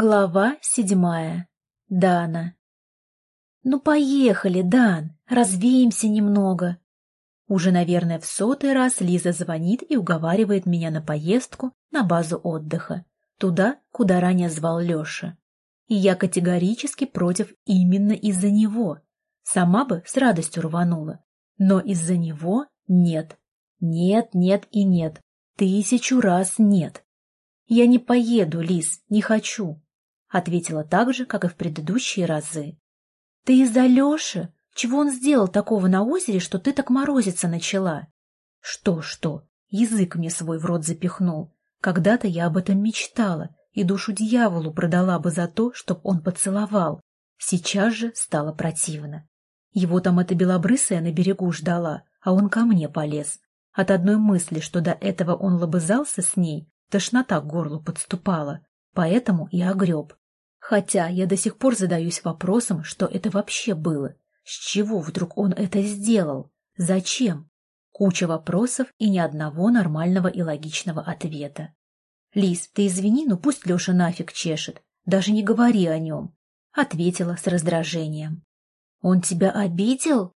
Глава седьмая. Дана. «Ну, поехали, Дан, развеемся немного». Уже, наверное, в сотый раз Лиза звонит и уговаривает меня на поездку на базу отдыха, туда, куда ранее звал Леша. И я категорически против именно из-за него. Сама бы с радостью рванула, но из-за него нет. Нет, нет и нет. Тысячу раз нет. «Я не поеду, Лис, не хочу», — ответила так же, как и в предыдущие разы. «Ты из-за Леши? Чего он сделал такого на озере, что ты так морозиться начала?» «Что-что?» Язык мне свой в рот запихнул. Когда-то я об этом мечтала и душу дьяволу продала бы за то, чтоб он поцеловал. Сейчас же стало противно. Его там эта белобрысая на берегу ждала, а он ко мне полез. От одной мысли, что до этого он лобызался с ней, Тошнота к горлу подступала, поэтому и огреб. Хотя я до сих пор задаюсь вопросом, что это вообще было. С чего вдруг он это сделал? Зачем? Куча вопросов и ни одного нормального и логичного ответа. «Лис, ты извини, но пусть Леша нафиг чешет. Даже не говори о нем», — ответила с раздражением. «Он тебя обидел?»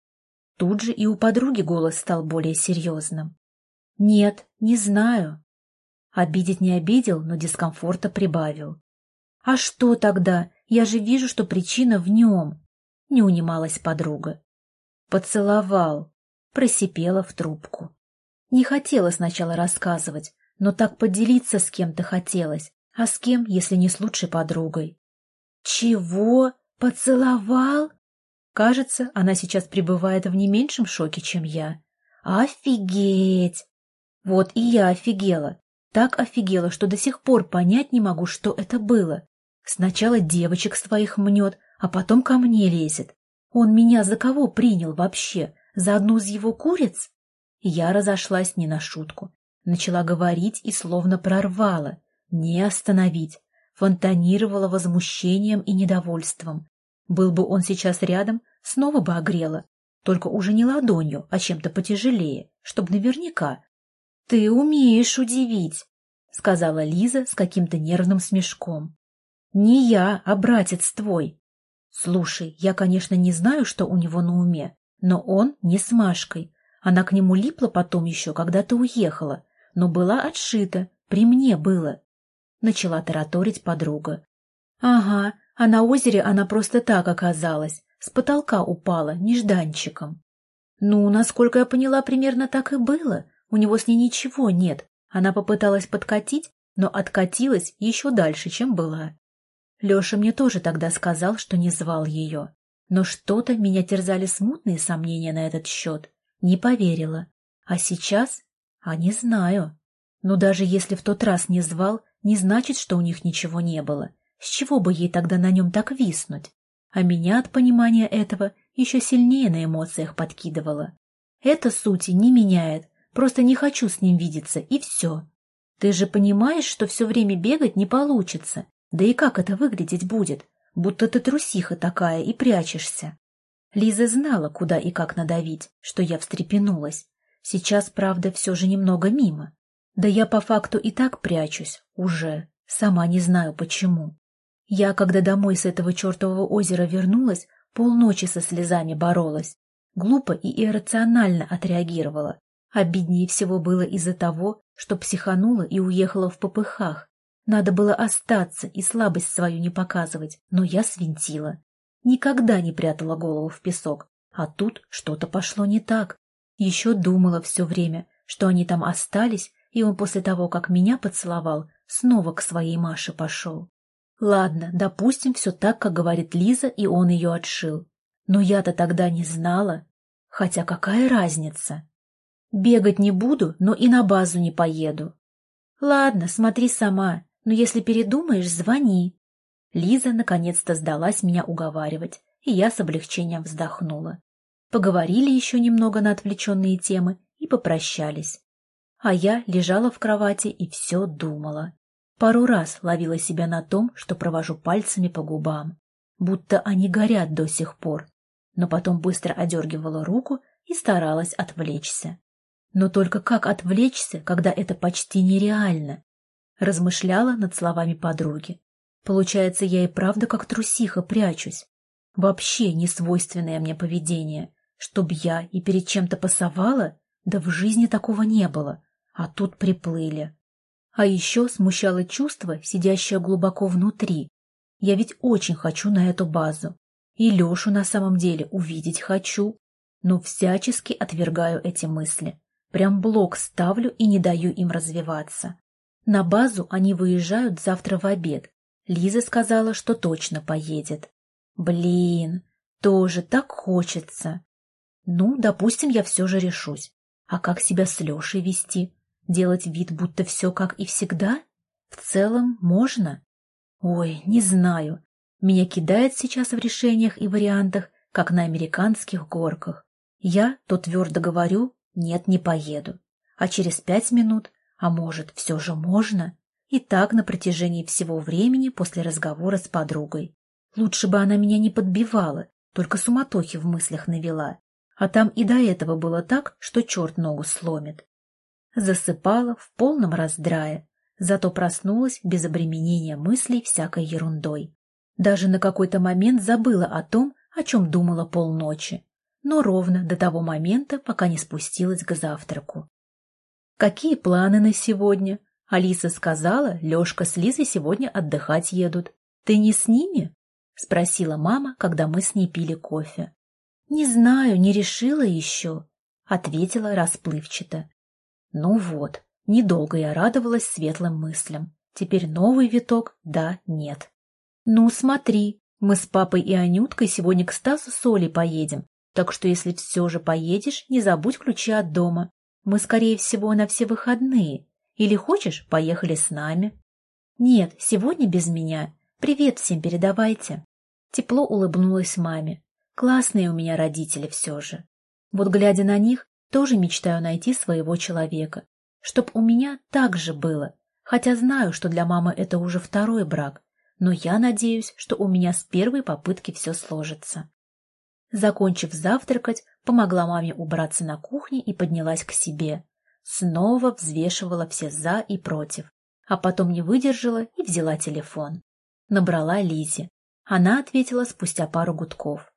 Тут же и у подруги голос стал более серьезным. «Нет, не знаю», Обидеть не обидел, но дискомфорта прибавил. «А что тогда? Я же вижу, что причина в нем!» — не унималась подруга. «Поцеловал!» — просипела в трубку. Не хотела сначала рассказывать, но так поделиться с кем-то хотелось. А с кем, если не с лучшей подругой? «Чего? Поцеловал?» Кажется, она сейчас пребывает в не меньшем шоке, чем я. «Офигеть!» Вот и я офигела. Так офигела, что до сих пор понять не могу, что это было. Сначала девочек своих мнет, а потом ко мне лезет. Он меня за кого принял вообще? За одну из его куриц? Я разошлась не на шутку. Начала говорить и словно прорвала. Не остановить. Фонтанировала возмущением и недовольством. Был бы он сейчас рядом, снова бы огрела. Только уже не ладонью, а чем-то потяжелее, чтобы наверняка, «Ты умеешь удивить», — сказала Лиза с каким-то нервным смешком. «Не я, а братец твой. Слушай, я, конечно, не знаю, что у него на уме, но он не с Машкой. Она к нему липла потом еще, когда ты уехала, но была отшита, при мне было». Начала тараторить подруга. «Ага, а на озере она просто так оказалась, с потолка упала, нежданчиком». «Ну, насколько я поняла, примерно так и было. У него с ней ничего нет. Она попыталась подкатить, но откатилась еще дальше, чем была. Леша мне тоже тогда сказал, что не звал ее. Но что-то меня терзали смутные сомнения на этот счет. Не поверила. А сейчас? А не знаю. Но даже если в тот раз не звал, не значит, что у них ничего не было. С чего бы ей тогда на нем так виснуть? А меня от понимания этого еще сильнее на эмоциях подкидывало. Это сути не меняет, Просто не хочу с ним видеться, и все. Ты же понимаешь, что все время бегать не получится. Да и как это выглядеть будет? Будто ты трусиха такая и прячешься. Лиза знала, куда и как надавить, что я встрепенулась. Сейчас, правда, все же немного мимо. Да я по факту и так прячусь, уже. Сама не знаю, почему. Я, когда домой с этого чертового озера вернулась, полночи со слезами боролась. Глупо и иррационально отреагировала. Обиднее всего было из-за того, что психанула и уехала в попыхах. Надо было остаться и слабость свою не показывать, но я свинтила. Никогда не прятала голову в песок, а тут что-то пошло не так. Еще думала все время, что они там остались, и он после того, как меня поцеловал, снова к своей Маше пошел. Ладно, допустим, все так, как говорит Лиза, и он ее отшил. Но я-то тогда не знала. Хотя какая разница? Бегать не буду, но и на базу не поеду. Ладно, смотри сама, но если передумаешь, звони. Лиза наконец-то сдалась меня уговаривать, и я с облегчением вздохнула. Поговорили еще немного на отвлеченные темы и попрощались. А я лежала в кровати и все думала. Пару раз ловила себя на том, что провожу пальцами по губам, будто они горят до сих пор, но потом быстро одергивала руку и старалась отвлечься. Но только как отвлечься, когда это почти нереально? Размышляла над словами подруги. Получается, я и правда как трусиха прячусь. Вообще не свойственное мне поведение. Чтоб я и перед чем-то пасовала, да в жизни такого не было. А тут приплыли. А еще смущало чувство, сидящее глубоко внутри. Я ведь очень хочу на эту базу. И Лешу на самом деле увидеть хочу. Но всячески отвергаю эти мысли. Прям блок ставлю и не даю им развиваться. На базу они выезжают завтра в обед. Лиза сказала, что точно поедет. Блин, тоже так хочется. Ну, допустим, я все же решусь. А как себя с Лешей вести? Делать вид, будто все как и всегда? В целом, можно? Ой, не знаю. Меня кидает сейчас в решениях и вариантах, как на американских горках. Я то твердо говорю «нет, не поеду», а через пять минут а может, все же можно? И так на протяжении всего времени после разговора с подругой. Лучше бы она меня не подбивала, только суматохи в мыслях навела. А там и до этого было так, что черт ногу сломит. Засыпала в полном раздрае, зато проснулась без обременения мыслей всякой ерундой. Даже на какой-то момент забыла о том, о чем думала полночи, но ровно до того момента, пока не спустилась к завтраку. Какие планы на сегодня? Алиса сказала, Лешка с Лизой сегодня отдыхать едут. Ты не с ними? Спросила мама, когда мы с ней пили кофе. Не знаю, не решила еще, ответила расплывчато. Ну вот, недолго я радовалась светлым мыслям. Теперь новый виток «да», «нет». Ну, смотри, мы с папой и Анюткой сегодня к Стасу с Олей поедем, так что если все же поедешь, не забудь ключи от дома. Мы, скорее всего, на все выходные. Или хочешь, поехали с нами? Нет, сегодня без меня. Привет всем передавайте. Тепло улыбнулась маме. Классные у меня родители все же. Вот глядя на них, тоже мечтаю найти своего человека. Чтоб у меня так же было. Хотя знаю, что для мамы это уже второй брак. Но я надеюсь, что у меня с первой попытки все сложится. Закончив завтракать, помогла маме убраться на кухне и поднялась к себе. Снова взвешивала все «за» и «против», а потом не выдержала и взяла телефон. Набрала Лизе. Она ответила спустя пару гудков.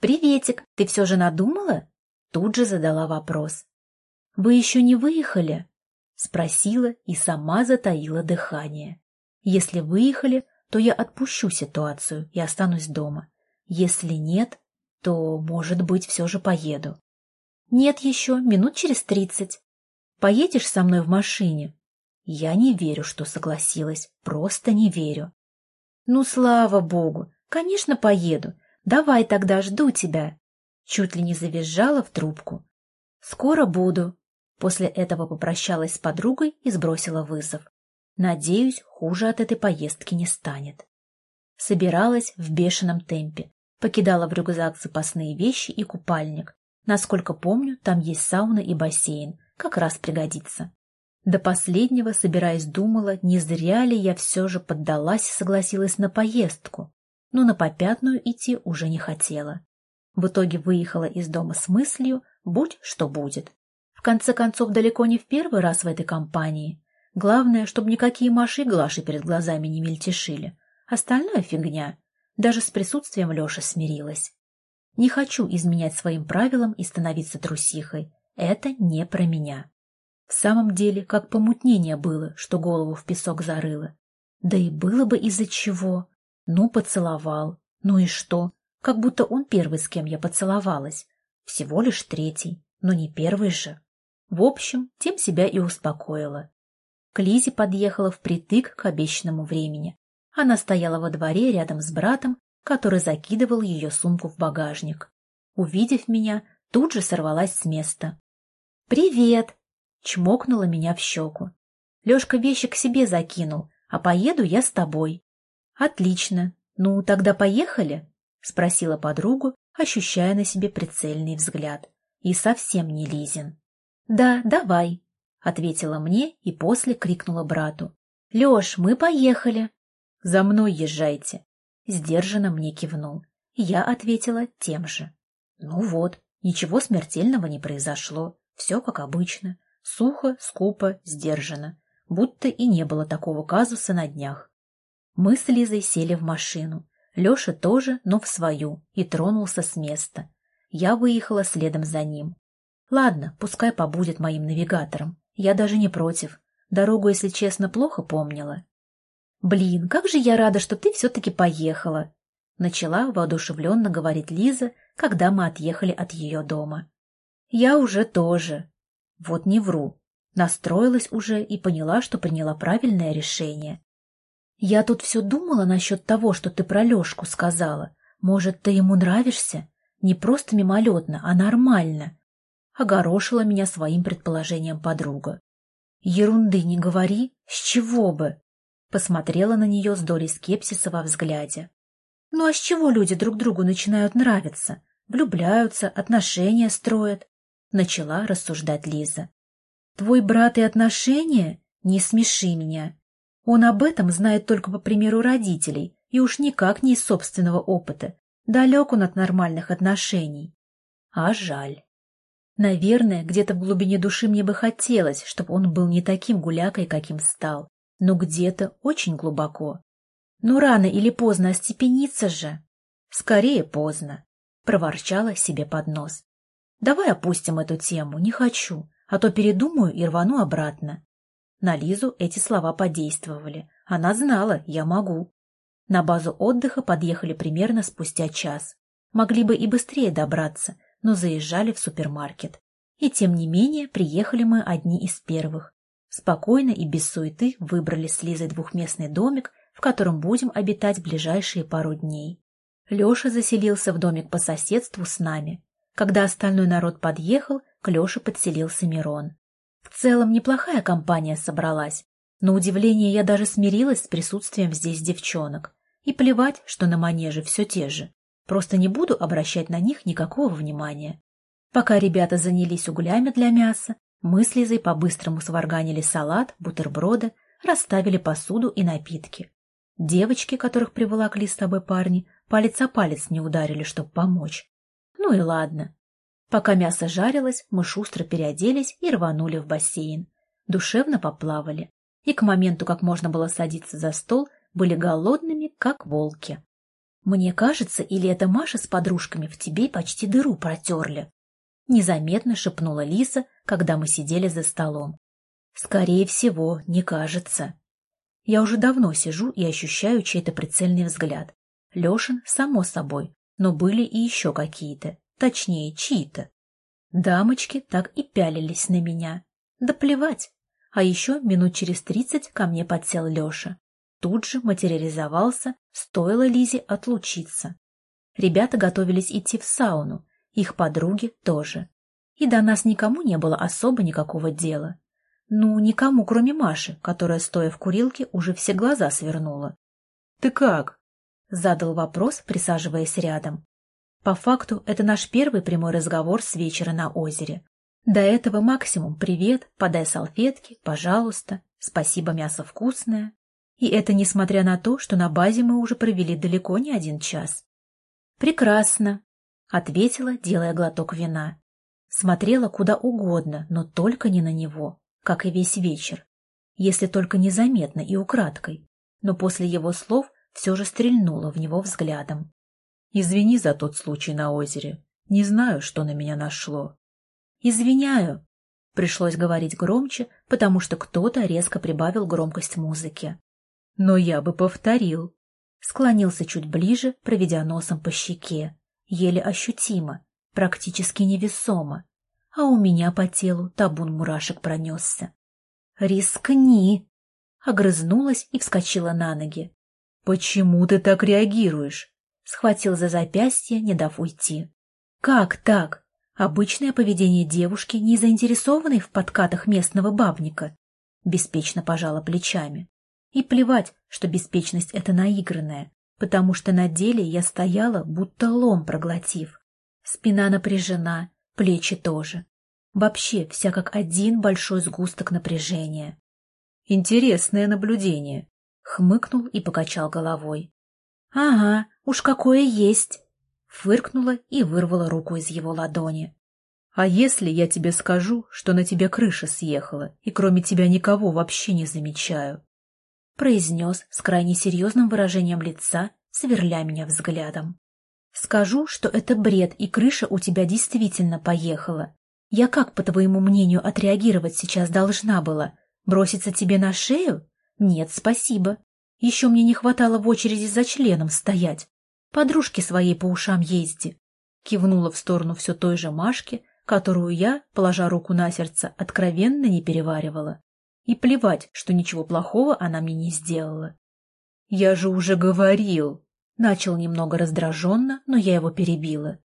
«Приветик, ты все же надумала?» Тут же задала вопрос. «Вы еще не выехали?» Спросила и сама затаила дыхание. «Если выехали, то я отпущу ситуацию и останусь дома. Если нет, то, может быть, все же поеду. Нет еще, минут через тридцать. Поедешь со мной в машине? Я не верю, что согласилась, просто не верю. Ну, слава богу, конечно, поеду. Давай тогда, жду тебя. Чуть ли не завизжала в трубку. Скоро буду. После этого попрощалась с подругой и сбросила вызов. Надеюсь, хуже от этой поездки не станет. Собиралась в бешеном темпе, Покидала в рюкзак запасные вещи и купальник. Насколько помню, там есть сауна и бассейн. Как раз пригодится. До последнего, собираясь, думала, не зря ли я все же поддалась и согласилась на поездку. Но на попятную идти уже не хотела. В итоге выехала из дома с мыслью «будь что будет». В конце концов, далеко не в первый раз в этой компании. Главное, чтобы никакие маши Глаши перед глазами не мельтешили. Остальное фигня. Даже с присутствием Леши смирилась. Не хочу изменять своим правилам и становиться трусихой. Это не про меня. В самом деле, как помутнение было, что голову в песок зарыло. Да и было бы из-за чего. Ну, поцеловал. Ну и что? Как будто он первый, с кем я поцеловалась. Всего лишь третий, но не первый же. В общем, тем себя и успокоила. К Лизе подъехала впритык к обещанному времени. Она стояла во дворе рядом с братом, который закидывал ее сумку в багажник. Увидев меня, тут же сорвалась с места. «Привет!» — чмокнула меня в щеку. «Лешка вещи к себе закинул, а поеду я с тобой». «Отлично. Ну, тогда поехали?» — спросила подругу, ощущая на себе прицельный взгляд. И совсем не Лизин. «Да, давай», — ответила мне и после крикнула брату. «Леш, мы поехали!» «За мной езжайте!» Сдержанно мне кивнул. Я ответила тем же. Ну вот, ничего смертельного не произошло. Все как обычно. Сухо, скупо, сдержанно. Будто и не было такого казуса на днях. Мы с Лизой сели в машину. Леша тоже, но в свою, и тронулся с места. Я выехала следом за ним. Ладно, пускай побудет моим навигатором. Я даже не против. Дорогу, если честно, плохо помнила. «Блин, как же я рада, что ты все-таки поехала!» Начала воодушевленно говорить Лиза, когда мы отъехали от ее дома. «Я уже тоже. Вот не вру. Настроилась уже и поняла, что приняла правильное решение. Я тут все думала насчет того, что ты про Лешку сказала. Может, ты ему нравишься? Не просто мимолетно, а нормально огорошила меня своим предположением подруга. «Ерунды не говори, с чего бы?» Посмотрела на нее с долей скепсиса во взгляде. «Ну а с чего люди друг другу начинают нравиться? Влюбляются, отношения строят?» Начала рассуждать Лиза. «Твой брат и отношения? Не смеши меня. Он об этом знает только по примеру родителей и уж никак не из собственного опыта. Далек он от нормальных отношений. А жаль. Наверное, где-то в глубине души мне бы хотелось, чтобы он был не таким гулякой, каким стал, но где-то очень глубоко. Ну, рано или поздно остепениться же. Скорее поздно, — проворчала себе под нос. Давай опустим эту тему, не хочу, а то передумаю и рвану обратно. На Лизу эти слова подействовали. Она знала, я могу. На базу отдыха подъехали примерно спустя час. Могли бы и быстрее добраться, но заезжали в супермаркет. И тем не менее приехали мы одни из первых. Спокойно и без суеты выбрали с Лизой двухместный домик, в котором будем обитать ближайшие пару дней. Леша заселился в домик по соседству с нами. Когда остальной народ подъехал, к Леше подселился Мирон. В целом неплохая компания собралась. На удивление я даже смирилась с присутствием здесь девчонок. И плевать, что на манеже все те же. Просто не буду обращать на них никакого внимания. Пока ребята занялись углями для мяса, мы с Лизой по-быстрому сварганили салат, бутерброды, расставили посуду и напитки. Девочки, которых приволокли с тобой парни, палец о палец не ударили, чтобы помочь. Ну и ладно. Пока мясо жарилось, мы шустро переоделись и рванули в бассейн. Душевно поплавали. И к моменту, как можно было садиться за стол, были голодными, как волки. Мне кажется, или это Маша с подружками в тебе почти дыру протерли? Незаметно шепнула Лиса, когда мы сидели за столом. Скорее всего, не кажется. Я уже давно сижу и ощущаю чей-то прицельный взгляд. Лешин, само собой, но были и еще какие-то, точнее, чьи-то. Дамочки так и пялились на меня. Да плевать. А еще минут через тридцать ко мне подсел Леша тут же материализовался, стоило Лизе отлучиться. Ребята готовились идти в сауну, их подруги тоже. И до нас никому не было особо никакого дела. Ну, никому, кроме Маши, которая, стоя в курилке, уже все глаза свернула. — Ты как? — задал вопрос, присаживаясь рядом. По факту, это наш первый прямой разговор с вечера на озере. До этого максимум «привет», «подай салфетки», «пожалуйста», «спасибо, мясо вкусное». И это несмотря на то, что на базе мы уже провели далеко не один час. «Прекрасно», — ответила, делая глоток вина. Смотрела куда угодно, но только не на него, как и весь вечер. Если только незаметно и украдкой. Но после его слов все же стрельнула в него взглядом. «Извини за тот случай на озере. Не знаю, что на меня нашло». «Извиняю», — пришлось говорить громче, потому что кто-то резко прибавил громкость музыки. Но я бы повторил. Склонился чуть ближе, проведя носом по щеке. Еле ощутимо, практически невесомо. А у меня по телу табун мурашек пронесся. «Рискни!» Огрызнулась и вскочила на ноги. «Почему ты так реагируешь?» Схватил за запястье, не дав уйти. «Как так? Обычное поведение девушки, не заинтересованной в подкатах местного бабника?» Беспечно пожала плечами. И плевать, что беспечность — это наигранная, потому что на деле я стояла, будто лом проглотив. Спина напряжена, плечи тоже. Вообще вся как один большой сгусток напряжения. Интересное наблюдение. Хмыкнул и покачал головой. Ага, уж какое есть. Фыркнула и вырвала руку из его ладони. А если я тебе скажу, что на тебе крыша съехала, и кроме тебя никого вообще не замечаю? Произнес с крайне серьезным выражением лица, сверля меня взглядом. «Скажу, что это бред, и крыша у тебя действительно поехала. Я как, по твоему мнению, отреагировать сейчас должна была? Броситься тебе на шею? Нет, спасибо. Еще мне не хватало в очереди за членом стоять. Подружке своей по ушам езди. Кивнула в сторону все той же Машки, которую я, положа руку на сердце, откровенно не переваривала. И плевать, что ничего плохого она мне не сделала. «Я же уже говорил!» Начал немного раздраженно, но я его перебила.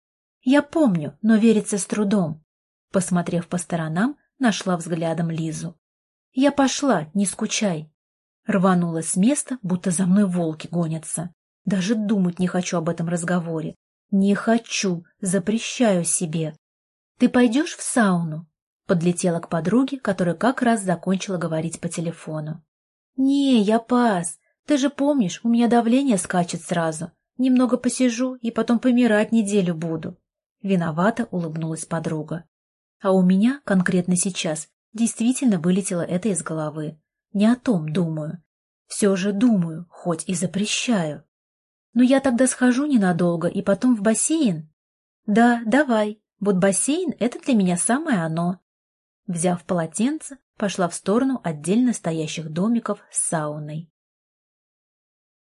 «Я помню, но верится с трудом». Посмотрев по сторонам, нашла взглядом Лизу. «Я пошла, не скучай». Рванула с места, будто за мной волки гонятся. Даже думать не хочу об этом разговоре. Не хочу, запрещаю себе. «Ты пойдешь в сауну?» Подлетела к подруге, которая как раз закончила говорить по телефону. «Не, я пас. Ты же помнишь, у меня давление скачет сразу. Немного посижу и потом помирать неделю буду». Виновато улыбнулась подруга. А у меня конкретно сейчас действительно вылетело это из головы. Не о том думаю. Все же думаю, хоть и запрещаю. Но я тогда схожу ненадолго и потом в бассейн. Да, давай, вот бассейн — это для меня самое оно. Взяв полотенце, пошла в сторону отдельно стоящих домиков с сауной.